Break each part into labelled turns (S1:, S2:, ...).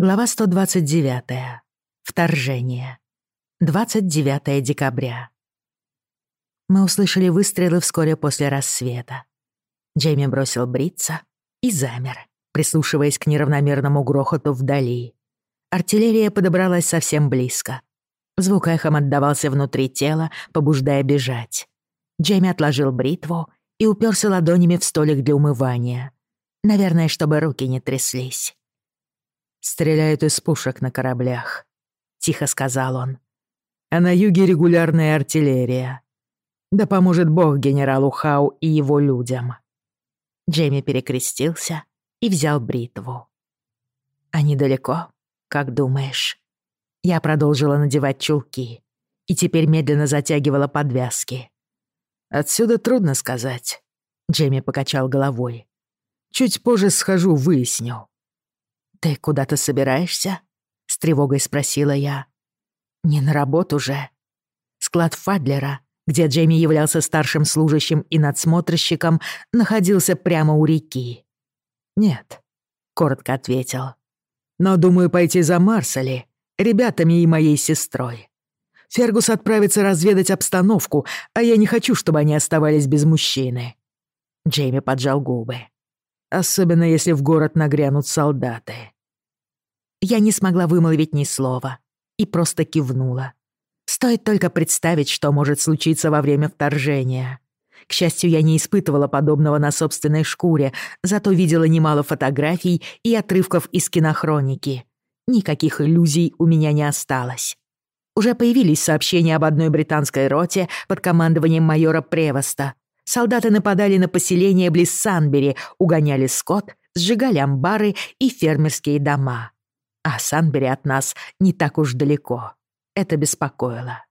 S1: Глава 129. Вторжение. 29 декабря. Мы услышали выстрелы вскоре после рассвета. Джейми бросил бриться и замер, прислушиваясь к неравномерному грохоту вдали. Артиллерия подобралась совсем близко. Звук эхом отдавался внутри тела, побуждая бежать. Джейми отложил бритву и уперся ладонями в столик для умывания. Наверное, чтобы руки не тряслись. «Стреляют из пушек на кораблях», — тихо сказал он. «А на юге регулярная артиллерия. Да поможет бог генералу Хау и его людям». Джейми перекрестился и взял бритву. «Они далеко, как думаешь?» Я продолжила надевать чулки и теперь медленно затягивала подвязки. «Отсюда трудно сказать», — Джейми покачал головой. «Чуть позже схожу, выясню». «Ты куда-то собираешься?» — с тревогой спросила я. «Не на работу же». Склад Фадлера, где Джейми являлся старшим служащим и надсмотрщиком, находился прямо у реки. «Нет», — коротко ответил. «Но думаю пойти за Марсали, ребятами и моей сестрой. Фергус отправится разведать обстановку, а я не хочу, чтобы они оставались без мужчины». Джейми поджал губы особенно если в город нагрянут солдаты. Я не смогла вымолвить ни слова и просто кивнула. Стоит только представить, что может случиться во время вторжения. К счастью, я не испытывала подобного на собственной шкуре, зато видела немало фотографий и отрывков из кинохроники. Никаких иллюзий у меня не осталось. Уже появились сообщения об одной британской роте под командованием майора Превоста, солдаты нападали на поселение близ Санбери, угоняли скот, сжигали амбары и фермерские дома. А Санбери от нас не так уж далеко. Это беспокоило.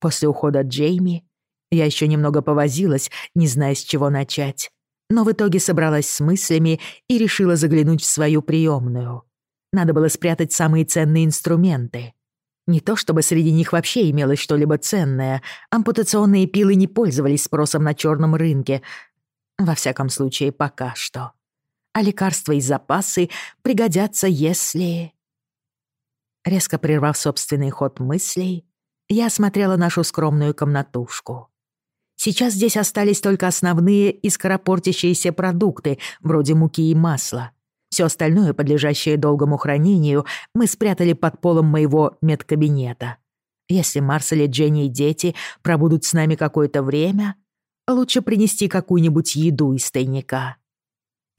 S1: После ухода Джейми я еще немного повозилась, не зная, с чего начать. Но в итоге собралась с мыслями и решила заглянуть в свою приемную. Надо было спрятать самые ценные инструменты. Не то чтобы среди них вообще имелось что-либо ценное, ампутационные пилы не пользовались спросом на черном рынке, во всяком случае, пока что. А лекарства и запасы пригодятся, если... Резко прервав собственный ход мыслей, я осмотрела нашу скромную комнатушку. Сейчас здесь остались только основные и скоропортящиеся продукты, вроде муки и масла, все остальное, подлежащее долгому хранению, мы спрятали под полом моего медкабинета. Если Марсель, Дженни и дети пробудут с нами какое-то время, лучше принести какую-нибудь еду из тайника.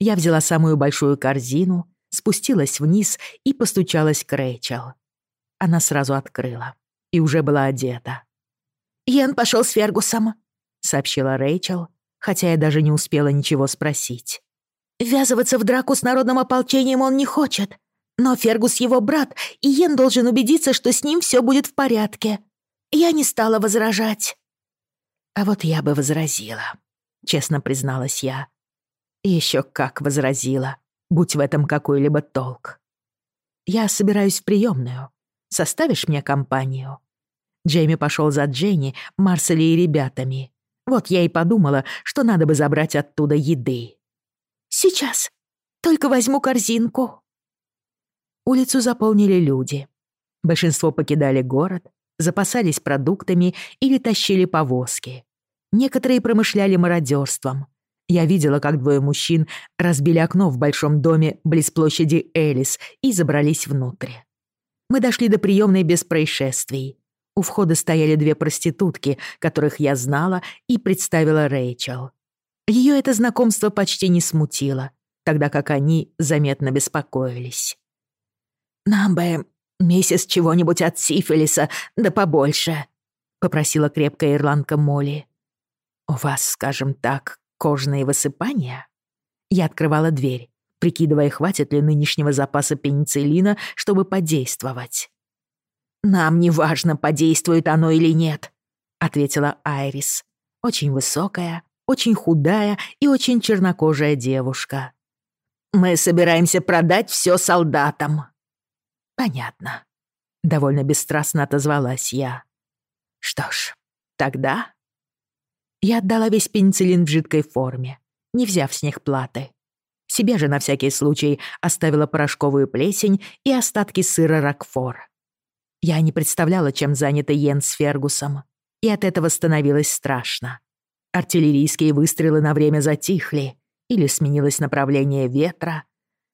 S1: Я взяла самую большую корзину, спустилась вниз и постучалась к Рэйчел. Она сразу открыла и уже была одета. «Йен пошел с Фергусом», — сообщила Рэйчел, хотя я даже не успела ничего спросить. Ввязываться в драку с народным ополчением он не хочет. Но Фергус его брат, и Йен должен убедиться, что с ним все будет в порядке. Я не стала возражать. А вот я бы возразила, честно призналась я. Еще как возразила, будь в этом какой-либо толк. Я собираюсь в приемную. Составишь мне компанию? Джейми пошел за Дженни, Марсели и ребятами. Вот я и подумала, что надо бы забрать оттуда еды. Сейчас. Только возьму корзинку». Улицу заполнили люди. Большинство покидали город, запасались продуктами или тащили повозки. Некоторые промышляли мародерством. Я видела, как двое мужчин разбили окно в большом доме близ площади Элис и забрались внутрь. Мы дошли до приемной без происшествий. У входа стояли две проститутки, которых я знала и представила Рэйчел. Ее это знакомство почти не смутило, тогда как они заметно беспокоились. «Нам бы месяц чего-нибудь от сифилиса, да побольше», — попросила крепкая ирландка Молли. «У вас, скажем так, кожные высыпания?» Я открывала дверь, прикидывая, хватит ли нынешнего запаса пенициллина, чтобы подействовать. «Нам не важно, подействует оно или нет», — ответила Айрис, очень высокая, очень худая и очень чернокожая девушка. «Мы собираемся продать все солдатам». «Понятно», — довольно бесстрастно отозвалась я. «Что ж, тогда...» Я отдала весь пенициллин в жидкой форме, не взяв с них платы. Себе же на всякий случай оставила порошковую плесень и остатки сыра Рокфор. Я не представляла, чем занята Йен с Фергусом, и от этого становилось страшно. Артиллерийские выстрелы на время затихли, или сменилось направление ветра,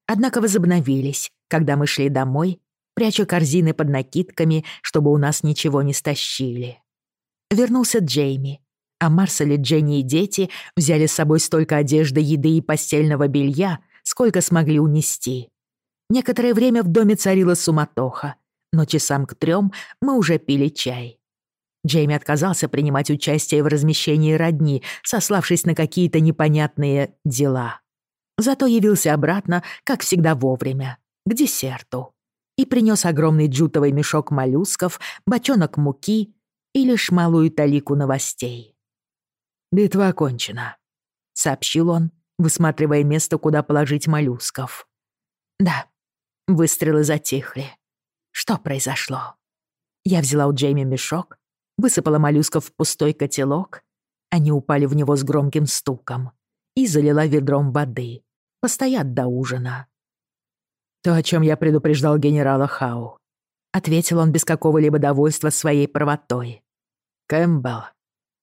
S1: однако возобновились, когда мы шли домой, пряча корзины под накидками, чтобы у нас ничего не стащили. Вернулся Джейми, а Марсель, Дженни и дети взяли с собой столько одежды, еды и постельного белья, сколько смогли унести. Некоторое время в доме царила суматоха, но часам к трем мы уже пили чай. Джейми отказался принимать участие в размещении родни, сославшись на какие-то непонятные дела. Зато явился обратно, как всегда вовремя, к десерту. И принес огромный джутовый мешок моллюсков, бочонок муки и лишь малую талику новостей. «Битва окончена», — сообщил он, высматривая место, куда положить моллюсков. «Да, выстрелы затихли. Что произошло?» Я взяла у Джейми мешок, высыпала моллюсков в пустой котелок, они упали в него с громким стуком, и залила ведром воды. Постоят до ужина. «То, о чем я предупреждал генерала Хау», — ответил он без какого-либо довольства своей правотой. «Кэмпбелл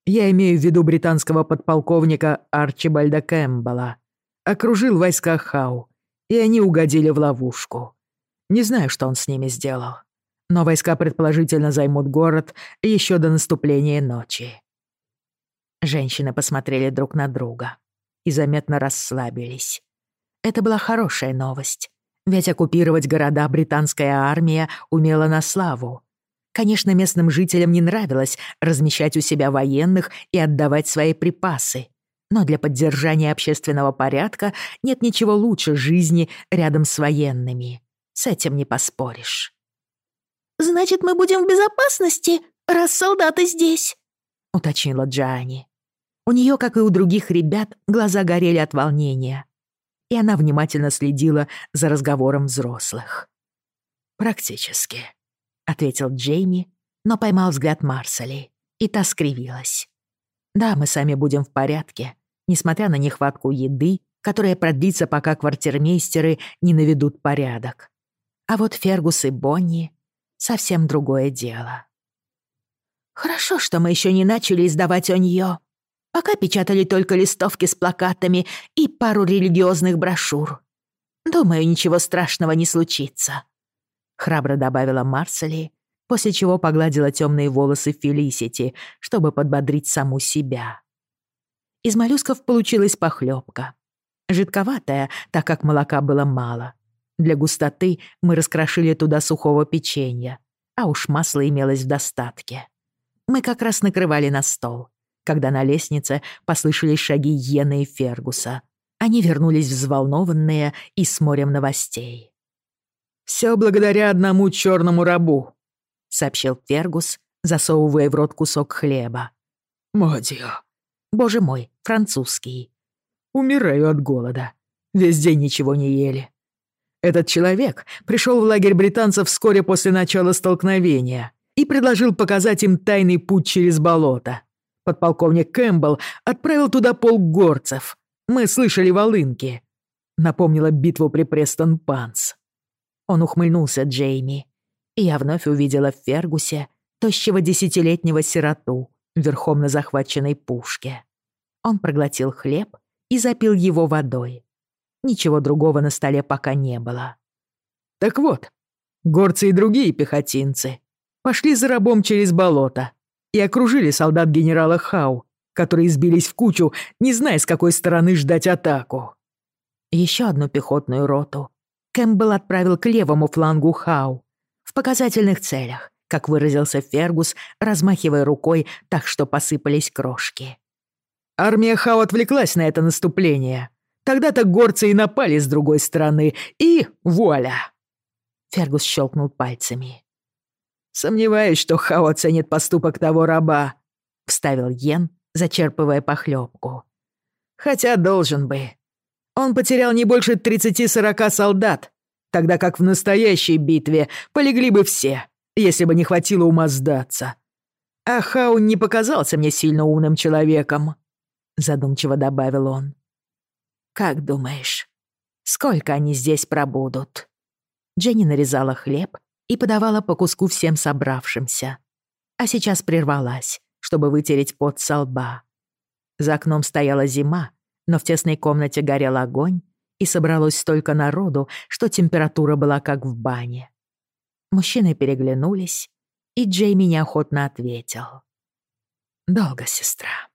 S1: я имею в виду британского подполковника Арчибальда Кэмпбелла, окружил войска Хау, и они угодили в ловушку. Не знаю, что он с ними сделал, но войска предположительно займут город еще до наступления ночи. Женщины посмотрели друг на друга и заметно расслабились. Это была хорошая новость, ведь оккупировать города британская армия умела на славу, Конечно, местным жителям не нравилось размещать у себя военных и отдавать свои припасы. Но для поддержания общественного порядка нет ничего лучше жизни рядом с военными. С этим не поспоришь.
S2: «Значит, мы будем в безопасности, раз солдаты здесь?»
S1: — уточнила Джани. У нее, как и у других ребят, глаза горели от волнения. И она внимательно следила за разговором взрослых. «Практически», ответил Джейми, но поймал взгляд Марсели, и та скривилась. Да, мы сами будем в порядке, несмотря на нехватку еды, которая продлится, пока квартирмейстеры не наведут порядок. А вот Фергус и Бонни — совсем другое дело.
S2: «Хорошо, что мы еще не начали издавать о нее. Пока печатали только листовки с плакатами и пару религиозных брошюр. Думаю, ничего страшного не случится храбро добавила Марсели, после чего погладила темные волосы Фелисити, чтобы подбодрить саму себя. Из моллюсков получилась похлебка. Жидковатая, так как молока было мало. Для густоты мы раскрошили туда сухого печенья, а уж масло имелось в достатке. Мы как раз накрывали на стол, когда на лестнице послышались шаги Йены и Фергуса. Они вернулись взволнованные и с морем новостей.
S3: «Все благодаря одному черному рабу», — сообщил
S1: Фергус, засовывая в рот кусок хлеба.
S3: «Модио».
S1: «Боже мой, французский».
S3: «Умираю от голода. Весь день ничего не ели. Этот человек пришел в лагерь британцев вскоре после начала столкновения и предложил показать им тайный путь через болото. Подполковник Кэмпбелл отправил туда полгорцев. Мы слышали волынки. Напомнила битву при Престон-Панс.
S1: Он ухмыльнулся Джейми, я вновь увидела в Фергусе тощего десятилетнего сироту верхом на захваченной пушке. Он проглотил хлеб и запил его водой. Ничего другого на столе пока не было.
S3: «Так вот, горцы и другие пехотинцы пошли за рабом через болото и окружили солдат генерала Хау, которые сбились в кучу, не зная, с какой стороны ждать атаку».
S1: Еще одну пехотную роту Кэмпбелл отправил к левому флангу Хау. В показательных целях, как выразился Фергус, размахивая рукой так, что посыпались крошки.
S3: Армия Хау отвлеклась на это наступление. Тогда-то горцы и напали с другой стороны, и вуаля!»
S1: Фергус щелкнул пальцами.
S3: «Сомневаюсь, что Хау оценит поступок того раба», — вставил
S1: Йен, зачерпывая похлебку.
S3: «Хотя должен бы. Он потерял не больше 30-40 солдат, тогда как в настоящей битве полегли бы все, если бы не хватило ума сдаться. А Хаун не показался мне сильно умным человеком», — задумчиво добавил он.
S1: «Как думаешь, Сколько они здесь пробудут?» Дженни нарезала хлеб и подавала по куску всем собравшимся. А сейчас прервалась, чтобы вытереть пот со лба. За окном стояла зима, но в тесной комнате горел огонь, и собралось столько народу, что температура была как в бане. Мужчины переглянулись, и Джейми неохотно ответил. «Долго, сестра».